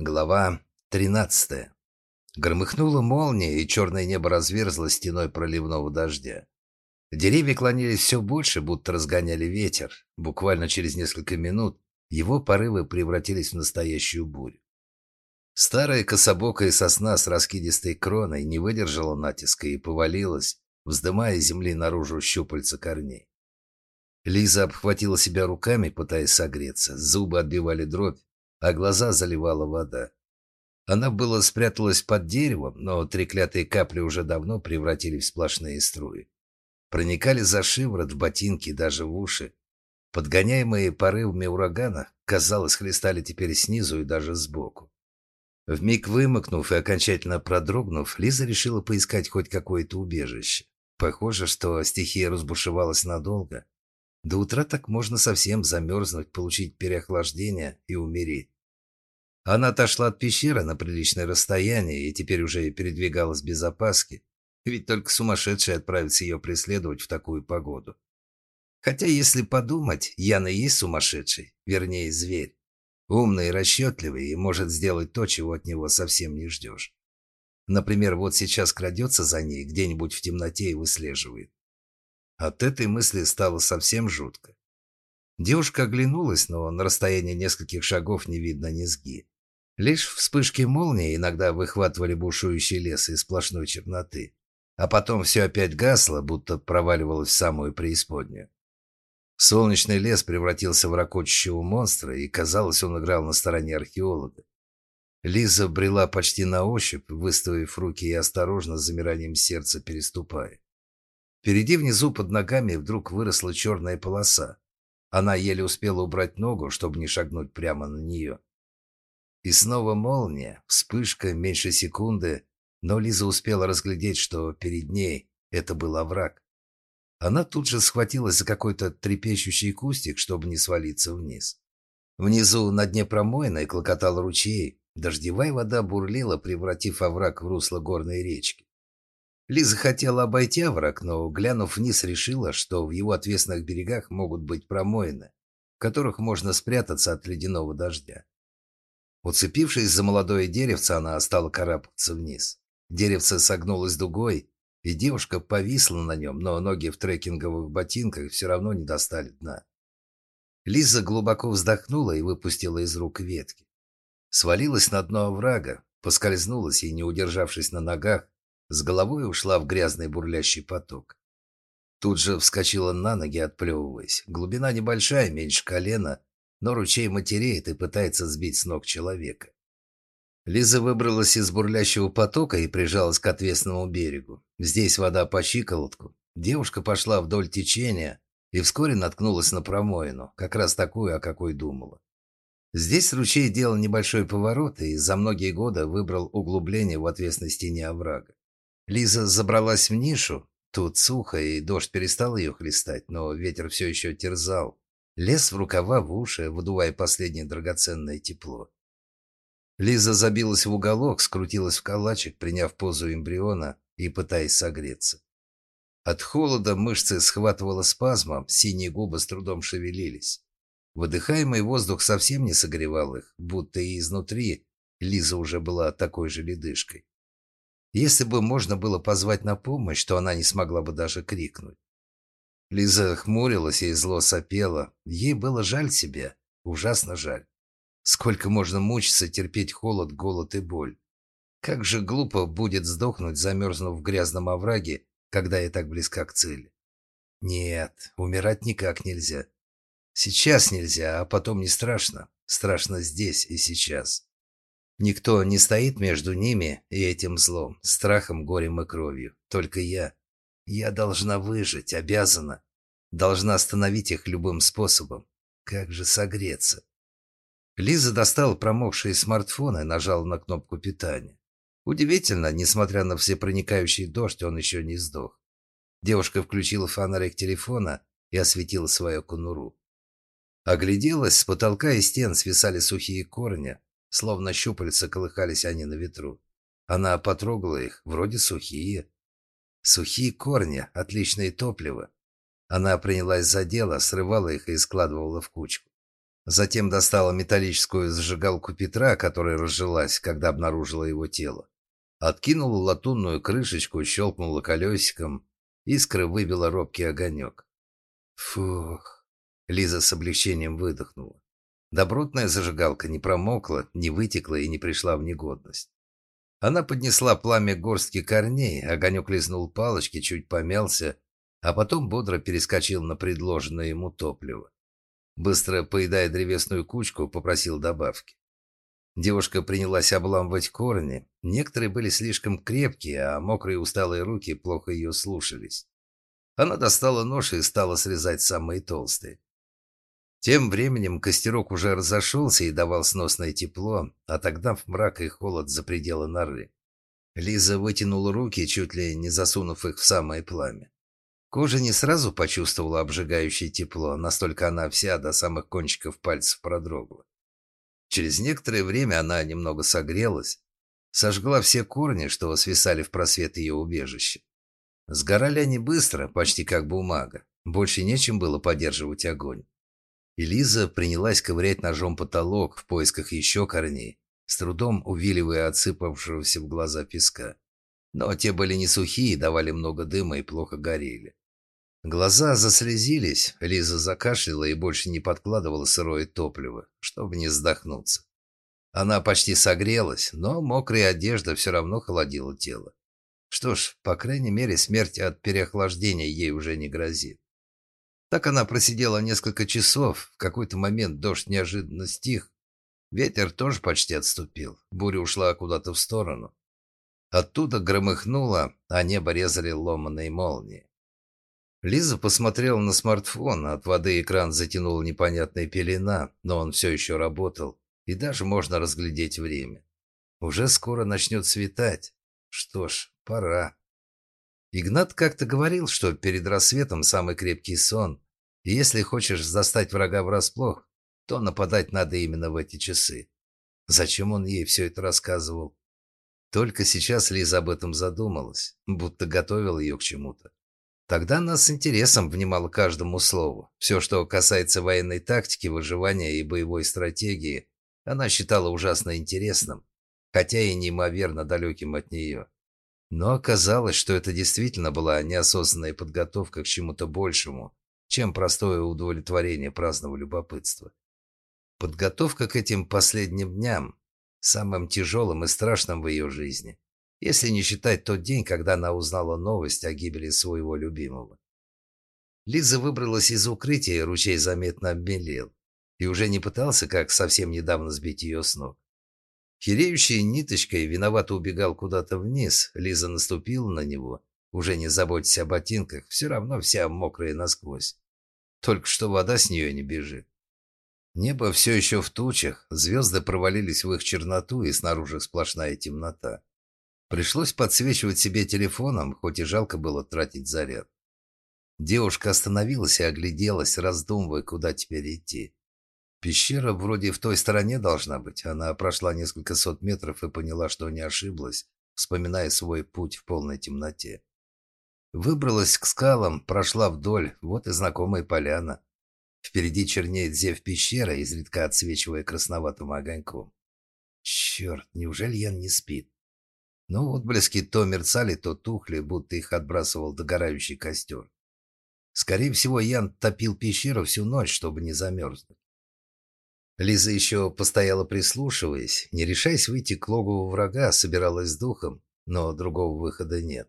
Глава 13. Громыхнула молния, и черное небо разверзло стеной проливного дождя. Деревья клонились все больше, будто разгоняли ветер. Буквально через несколько минут его порывы превратились в настоящую бурю. Старая кособокая сосна с раскидистой кроной не выдержала натиска и повалилась, вздымая земли наружу щупальца корней. Лиза обхватила себя руками, пытаясь согреться. Зубы отбивали дробь, а глаза заливала вода. Она было спряталась под деревом, но треклятые капли уже давно превратились в сплошные струи. Проникали за шиворот, в ботинки, даже в уши. Подгоняемые порывами урагана, казалось, хлестали теперь снизу и даже сбоку. Вмиг вымокнув и окончательно продрогнув, Лиза решила поискать хоть какое-то убежище. Похоже, что стихия разбушевалась надолго. До утра так можно совсем замерзнуть, получить переохлаждение и умереть. Она отошла от пещеры на приличное расстояние и теперь уже передвигалась без опаски, ведь только сумасшедший отправится ее преследовать в такую погоду. Хотя, если подумать, Яна и есть сумасшедший, вернее, зверь. Умный и расчетливый и может сделать то, чего от него совсем не ждешь. Например, вот сейчас крадется за ней где-нибудь в темноте и выслеживает. От этой мысли стало совсем жутко. Девушка оглянулась, но на расстоянии нескольких шагов не видно низги. Лишь вспышки молнии иногда выхватывали бушующий лес из сплошной черноты. А потом все опять гасло, будто проваливалось в самую преисподнюю. Солнечный лес превратился в ракочущего монстра, и, казалось, он играл на стороне археолога. Лиза брела почти на ощупь, выставив руки и осторожно, с замиранием сердца переступая. Впереди внизу под ногами вдруг выросла черная полоса. Она еле успела убрать ногу, чтобы не шагнуть прямо на нее. И снова молния, вспышка меньше секунды, но Лиза успела разглядеть, что перед ней это был овраг. Она тут же схватилась за какой-то трепещущий кустик, чтобы не свалиться вниз. Внизу на дне промоина и клокотал ручей. Дождевая вода бурлила, превратив овраг в русло горной речки. Лиза хотела обойти овраг, но, глянув вниз, решила, что в его отвесных берегах могут быть промоины, в которых можно спрятаться от ледяного дождя. Уцепившись за молодое деревце, она стала карабкаться вниз. Деревце согнулось дугой, и девушка повисла на нем, но ноги в трекинговых ботинках все равно не достали дна. Лиза глубоко вздохнула и выпустила из рук ветки. Свалилась на дно оврага, поскользнулась и, не удержавшись на ногах, с головой ушла в грязный бурлящий поток. Тут же вскочила на ноги, отплевываясь. Глубина небольшая, меньше колена, но ручей матереет и пытается сбить с ног человека. Лиза выбралась из бурлящего потока и прижалась к отвесному берегу. Здесь вода по щиколотку. Девушка пошла вдоль течения и вскоре наткнулась на промоину, как раз такую, о какой думала. Здесь ручей делал небольшой поворот и за многие годы выбрал углубление в отвесной стене оврага. Лиза забралась в нишу. Тут сухо, и дождь перестал ее хлестать, но ветер все еще терзал. Лез в рукава, в уши, выдувая последнее драгоценное тепло. Лиза забилась в уголок, скрутилась в калачик, приняв позу эмбриона и пытаясь согреться. От холода мышцы схватывало спазмом, синие губы с трудом шевелились. Выдыхаемый воздух совсем не согревал их, будто и изнутри Лиза уже была такой же ледышкой. Если бы можно было позвать на помощь, то она не смогла бы даже крикнуть. Лиза хмурилась и зло сопела. Ей было жаль себя, ужасно жаль. Сколько можно мучиться, терпеть холод, голод и боль? Как же глупо будет сдохнуть, замерзнув в грязном овраге, когда я так близка к цели. Нет, умирать никак нельзя. Сейчас нельзя, а потом не страшно. Страшно здесь и сейчас. Никто не стоит между ними и этим злом, страхом, горем и кровью. Только я. Я должна выжить, обязана. Должна остановить их любым способом. Как же согреться? Лиза достала промокший смартфон и нажала на кнопку питания. Удивительно, несмотря на всепроникающий дождь, он еще не сдох. Девушка включила фонарик телефона и осветила свою конуру. Огляделась, с потолка и стен свисали сухие корни, словно щупальца колыхались они на ветру. Она потрогала их, вроде сухие. Сухие корни, отличное топливо. Она принялась за дело, срывала их и складывала в кучку. Затем достала металлическую зажигалку Петра, которая разжилась, когда обнаружила его тело. Откинула латунную крышечку, щелкнула колесиком. Искра выбила робкий огонек. Фух. Лиза с облегчением выдохнула. Добротная зажигалка не промокла, не вытекла и не пришла в негодность. Она поднесла пламя горстки корней, огонек лизнул палочки, чуть помялся, а потом бодро перескочил на предложенное ему топливо. Быстро поедая древесную кучку, попросил добавки. Девушка принялась обламывать корни. Некоторые были слишком крепкие, а мокрые усталые руки плохо ее слушались. Она достала нож и стала срезать самые толстые. Тем временем костерок уже разошелся и давал сносное тепло, отогнав мрак и холод за пределы норы. Лиза вытянула руки, чуть ли не засунув их в самое пламя. Кожа не сразу почувствовала обжигающее тепло, настолько она вся до самых кончиков пальцев продрогла. Через некоторое время она немного согрелась, сожгла все корни, что свисали в просвет ее убежища. Сгорали они быстро, почти как бумага. Больше нечем было поддерживать огонь. И Лиза принялась ковырять ножом потолок в поисках еще корней, с трудом увиливая отсыпавшегося в глаза песка. Но те были не сухие, давали много дыма и плохо горели. Глаза заслезились, Лиза закашляла и больше не подкладывала сырое топливо, чтобы не вздохнуться. Она почти согрелась, но мокрая одежда все равно холодила тело. Что ж, по крайней мере, смерть от переохлаждения ей уже не грозит. Так она просидела несколько часов, в какой-то момент дождь неожиданно стих, ветер тоже почти отступил, буря ушла куда-то в сторону. Оттуда громыхнуло, а небо резали ломаные молнии. Лиза посмотрела на смартфон, от воды экран затянул непонятная пелена, но он все еще работал, и даже можно разглядеть время. Уже скоро начнет светать. Что ж, пора. Игнат как-то говорил, что перед рассветом самый крепкий сон, и если хочешь застать врага врасплох, то нападать надо именно в эти часы. Зачем он ей все это рассказывал? Только сейчас Лиза об этом задумалась, будто готовил ее к чему-то. Тогда она с интересом внимала каждому слову. Все, что касается военной тактики, выживания и боевой стратегии, она считала ужасно интересным, хотя и неимоверно далеким от нее. Но оказалось, что это действительно была неосознанная подготовка к чему-то большему, чем простое удовлетворение праздного любопытства. Подготовка к этим последним дням, самым тяжелым и страшным в ее жизни если не считать тот день, когда она узнала новость о гибели своего любимого. Лиза выбралась из укрытия, ручей заметно обмелел, и уже не пытался, как совсем недавно, сбить ее с ног. Хиреющей ниточкой виновато убегал куда-то вниз, Лиза наступила на него, уже не заботясь о ботинках, все равно вся мокрая насквозь. Только что вода с нее не бежит. Небо все еще в тучах, звезды провалились в их черноту, и снаружи сплошная темнота. Пришлось подсвечивать себе телефоном, хоть и жалко было тратить заряд. Девушка остановилась и огляделась, раздумывая, куда теперь идти. Пещера вроде в той стороне должна быть. Она прошла несколько сот метров и поняла, что не ошиблась, вспоминая свой путь в полной темноте. Выбралась к скалам, прошла вдоль, вот и знакомая поляна. Впереди чернеет зев пещера, изредка отсвечивая красноватым огоньком. Черт, неужели Ян не спит? Но отблески то мерцали, то тухли, будто их отбрасывал догорающий костер. Скорее всего, Ян топил пещеру всю ночь, чтобы не замерзнуть. Лиза еще постояла прислушиваясь, не решаясь выйти к логову врага, собиралась с духом, но другого выхода нет.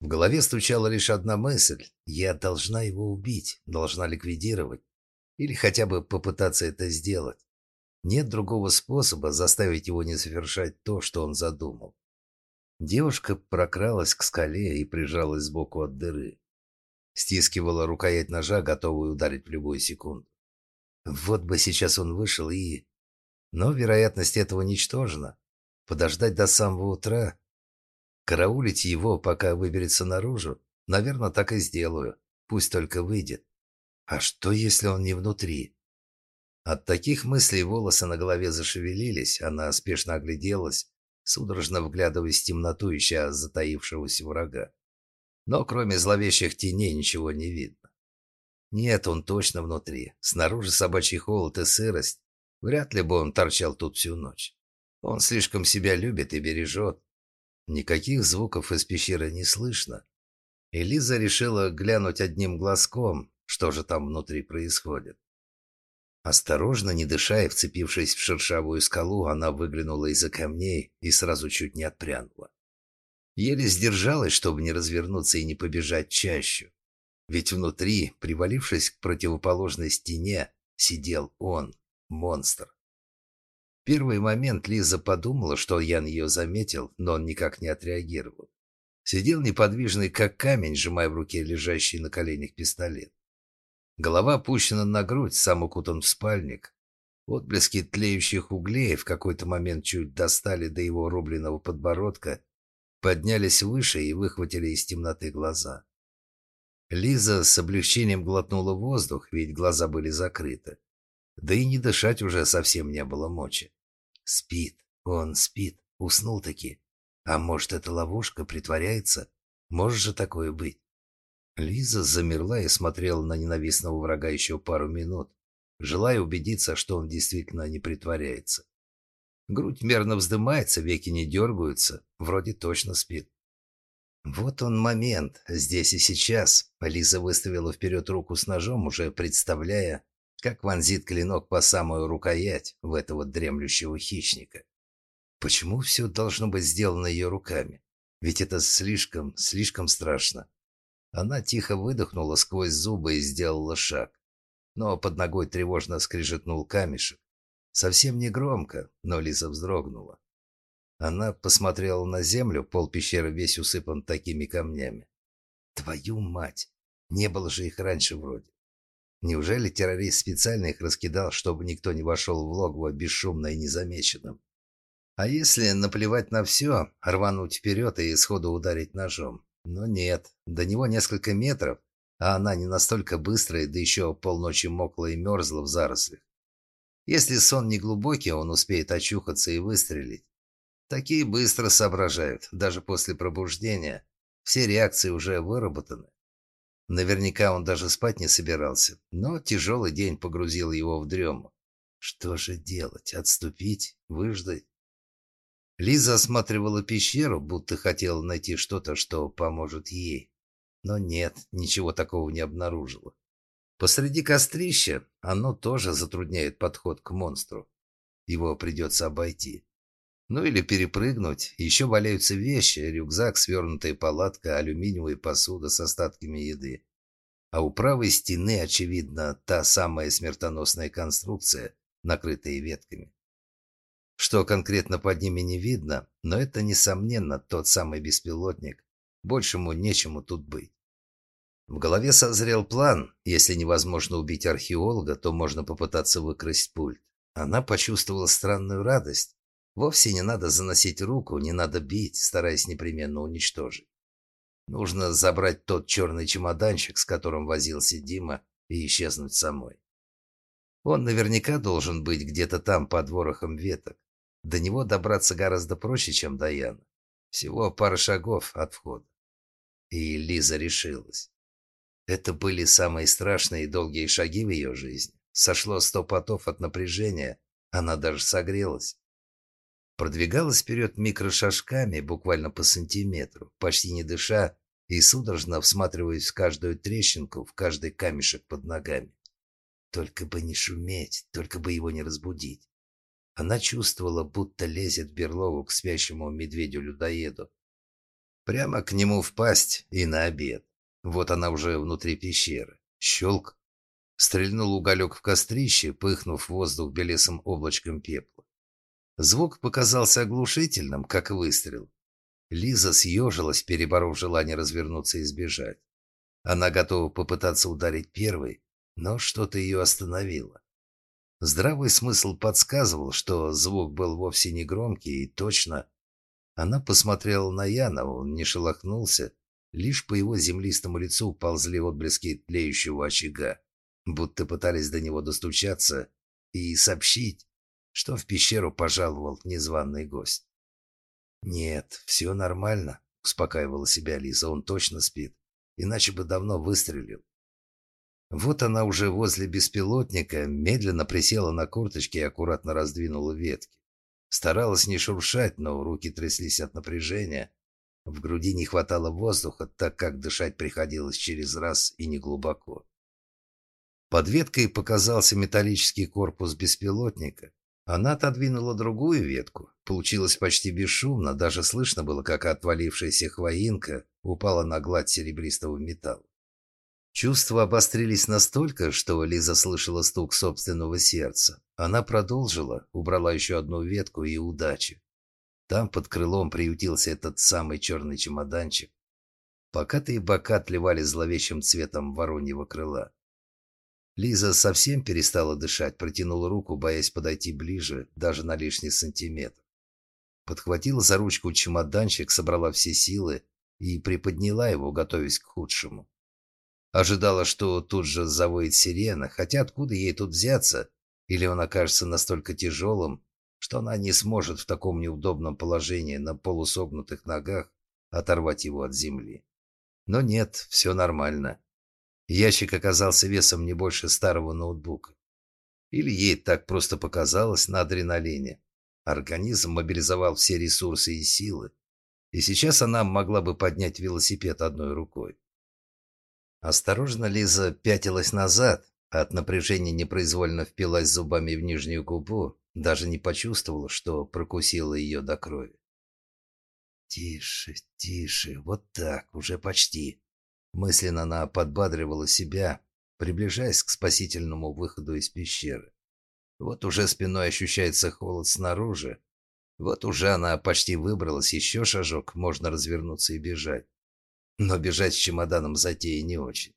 В голове стучала лишь одна мысль – я должна его убить, должна ликвидировать. Или хотя бы попытаться это сделать. Нет другого способа заставить его не совершать то, что он задумал. Девушка прокралась к скале и прижалась сбоку от дыры. Стискивала рукоять ножа, готовую ударить в любую секунду. Вот бы сейчас он вышел и... Но вероятность этого ничтожна. Подождать до самого утра, караулить его, пока выберется наружу, наверное, так и сделаю. Пусть только выйдет. А что, если он не внутри? От таких мыслей волосы на голове зашевелились, она спешно огляделась, судорожно вглядываясь в темноту, ища затаившегося врага. Но кроме зловещих теней ничего не видно. Нет, он точно внутри. Снаружи собачий холод и сырость. Вряд ли бы он торчал тут всю ночь. Он слишком себя любит и бережет. Никаких звуков из пещеры не слышно. Элиза решила глянуть одним глазком, что же там внутри происходит. Осторожно, не дыша и вцепившись в шершавую скалу, она выглянула из-за камней и сразу чуть не отпрянула. Еле сдержалась, чтобы не развернуться и не побежать чаще. Ведь внутри, привалившись к противоположной стене, сидел он, монстр. В первый момент Лиза подумала, что Ян ее заметил, но он никак не отреагировал. Сидел неподвижный, как камень, сжимая в руке лежащий на коленях пистолет. Голова опущена на грудь, сам укутан в спальник. Отблески тлеющих углей в какой-то момент чуть достали до его рубленного подбородка, поднялись выше и выхватили из темноты глаза. Лиза с облегчением глотнула воздух, ведь глаза были закрыты. Да и не дышать уже совсем не было мочи. Спит, он спит, уснул таки. А может, это ловушка, притворяется? Может же такое быть? Лиза замерла и смотрела на ненавистного врага еще пару минут, желая убедиться, что он действительно не притворяется. Грудь мерно вздымается, веки не дергаются, вроде точно спит. Вот он момент, здесь и сейчас. Лиза выставила вперед руку с ножом, уже представляя, как вонзит клинок по самую рукоять в этого дремлющего хищника. Почему все должно быть сделано ее руками? Ведь это слишком, слишком страшно. Она тихо выдохнула сквозь зубы и сделала шаг. Но под ногой тревожно скрижетнул камешек. Совсем не громко, но Лиза вздрогнула. Она посмотрела на землю, пол пещеры весь усыпан такими камнями. Твою мать! Не было же их раньше вроде. Неужели террорист специально их раскидал, чтобы никто не вошел в логово бесшумно и незамеченным? А если наплевать на все, рвануть вперед и сходу ударить ножом? Но нет, до него несколько метров, а она не настолько быстрая, да еще полночи мокла и мерзла в зарослях. Если сон не глубокий, он успеет очухаться и выстрелить. Такие быстро соображают, даже после пробуждения. Все реакции уже выработаны. Наверняка он даже спать не собирался, но тяжелый день погрузил его в дрему. Что же делать? Отступить? Выждать? Лиза осматривала пещеру, будто хотела найти что-то, что поможет ей. Но нет, ничего такого не обнаружила. Посреди кострища оно тоже затрудняет подход к монстру. Его придется обойти. Ну или перепрыгнуть. Еще валяются вещи, рюкзак, свернутая палатка, алюминиевая посуда с остатками еды. А у правой стены, очевидно, та самая смертоносная конструкция, накрытая ветками. Что конкретно под ними не видно, но это, несомненно, тот самый беспилотник. Большему нечему тут быть. В голове созрел план. Если невозможно убить археолога, то можно попытаться выкрасть пульт. Она почувствовала странную радость. Вовсе не надо заносить руку, не надо бить, стараясь непременно уничтожить. Нужно забрать тот черный чемоданчик, с которым возился Дима, и исчезнуть самой. Он наверняка должен быть где-то там под ворохом веток. До него добраться гораздо проще, чем до Яна. Всего пара шагов от входа. И Лиза решилась. Это были самые страшные и долгие шаги в ее жизни. Сошло сто потов от напряжения, она даже согрелась. Продвигалась вперед микрошажками, буквально по сантиметру, почти не дыша и судорожно всматриваясь в каждую трещинку, в каждый камешек под ногами. Только бы не шуметь, только бы его не разбудить. Она чувствовала, будто лезет в берлогу к спящему медведю-людоеду. Прямо к нему впасть и на обед. Вот она уже внутри пещеры. Щелк. Стрельнул уголек в кострище, пыхнув воздух белесым облачком пепла. Звук показался оглушительным, как выстрел. Лиза съежилась, переборов желание развернуться и сбежать. Она готова попытаться ударить первой, но что-то ее остановило. Здравый смысл подсказывал, что звук был вовсе не громкий и точно. Она посмотрела на Янова, он не шелохнулся, лишь по его землистому лицу ползли отблески тлеющего очага, будто пытались до него достучаться и сообщить, что в пещеру пожаловал незваный гость. «Нет, все нормально», — успокаивала себя Лиза, — «он точно спит, иначе бы давно выстрелил». Вот она уже возле беспилотника, медленно присела на корточки и аккуратно раздвинула ветки. Старалась не шуршать, но руки тряслись от напряжения. В груди не хватало воздуха, так как дышать приходилось через раз и неглубоко. Под веткой показался металлический корпус беспилотника. Она отодвинула другую ветку. Получилось почти бесшумно, даже слышно было, как отвалившаяся хвоинка упала на гладь серебристого металла. Чувства обострились настолько, что Лиза слышала стук собственного сердца. Она продолжила, убрала еще одну ветку и удачи. Там под крылом приютился этот самый черный чемоданчик. Покатые бока отливали зловещим цветом вороньего крыла. Лиза совсем перестала дышать, протянула руку, боясь подойти ближе, даже на лишний сантиметр. Подхватила за ручку чемоданчик, собрала все силы и приподняла его, готовясь к худшему. Ожидала, что тут же завоет сирена, хотя откуда ей тут взяться? Или он окажется настолько тяжелым, что она не сможет в таком неудобном положении на полусогнутых ногах оторвать его от земли. Но нет, все нормально. Ящик оказался весом не больше старого ноутбука. Или ей так просто показалось на адреналине. Организм мобилизовал все ресурсы и силы, и сейчас она могла бы поднять велосипед одной рукой. Осторожно Лиза пятилась назад, от напряжения непроизвольно впилась зубами в нижнюю губу, даже не почувствовала, что прокусила ее до крови. «Тише, тише, вот так, уже почти». Мысленно она подбадривала себя, приближаясь к спасительному выходу из пещеры. Вот уже спиной ощущается холод снаружи. Вот уже она почти выбралась, еще шажок, можно развернуться и бежать. Но бежать с чемоданом затея не очень.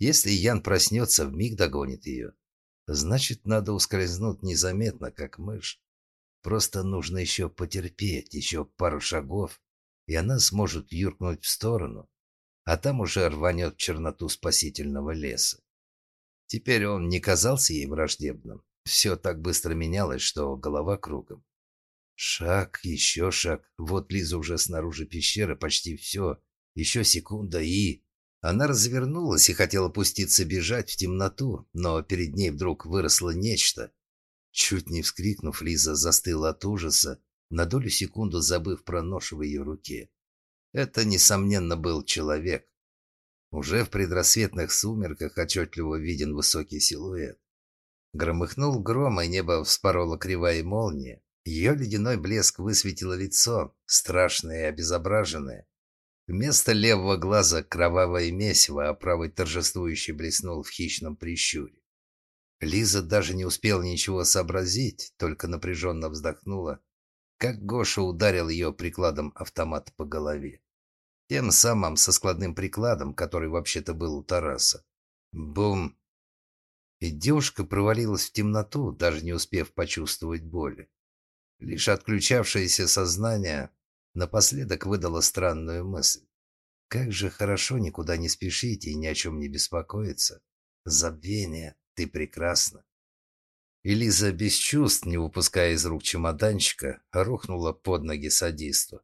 Если Ян проснется, вмиг догонит ее. Значит, надо ускользнуть незаметно, как мышь. Просто нужно еще потерпеть, еще пару шагов, и она сможет юркнуть в сторону, а там уже рванет в черноту спасительного леса. Теперь он не казался ей враждебным. Все так быстро менялось, что голова кругом. Шаг, еще шаг. Вот Лиза уже снаружи пещеры, почти все. Еще секунда и... Она развернулась и хотела пуститься бежать в темноту, но перед ней вдруг выросло нечто. Чуть не вскрикнув, Лиза застыла от ужаса, на долю секунду забыв про нож в ее руке. Это, несомненно, был человек. Уже в предрассветных сумерках отчетливо виден высокий силуэт. Громыхнул гром, и небо вспорола кривая молния. Ее ледяной блеск высветило лицо, страшное и обезображенное. Вместо левого глаза кровавое месиво, а правый торжествующий блеснул в хищном прищуре. Лиза даже не успела ничего сообразить, только напряженно вздохнула, как Гоша ударил ее прикладом автомата по голове. Тем самым со складным прикладом, который вообще-то был у Тараса. Бум! И девушка провалилась в темноту, даже не успев почувствовать боли. Лишь отключавшееся сознание Напоследок выдала странную мысль. Как же хорошо никуда не спешить и ни о чем не беспокоиться. Забвение, ты прекрасна. Элиза без чувств, не выпуская из рук чемоданчика, рухнула под ноги садисту.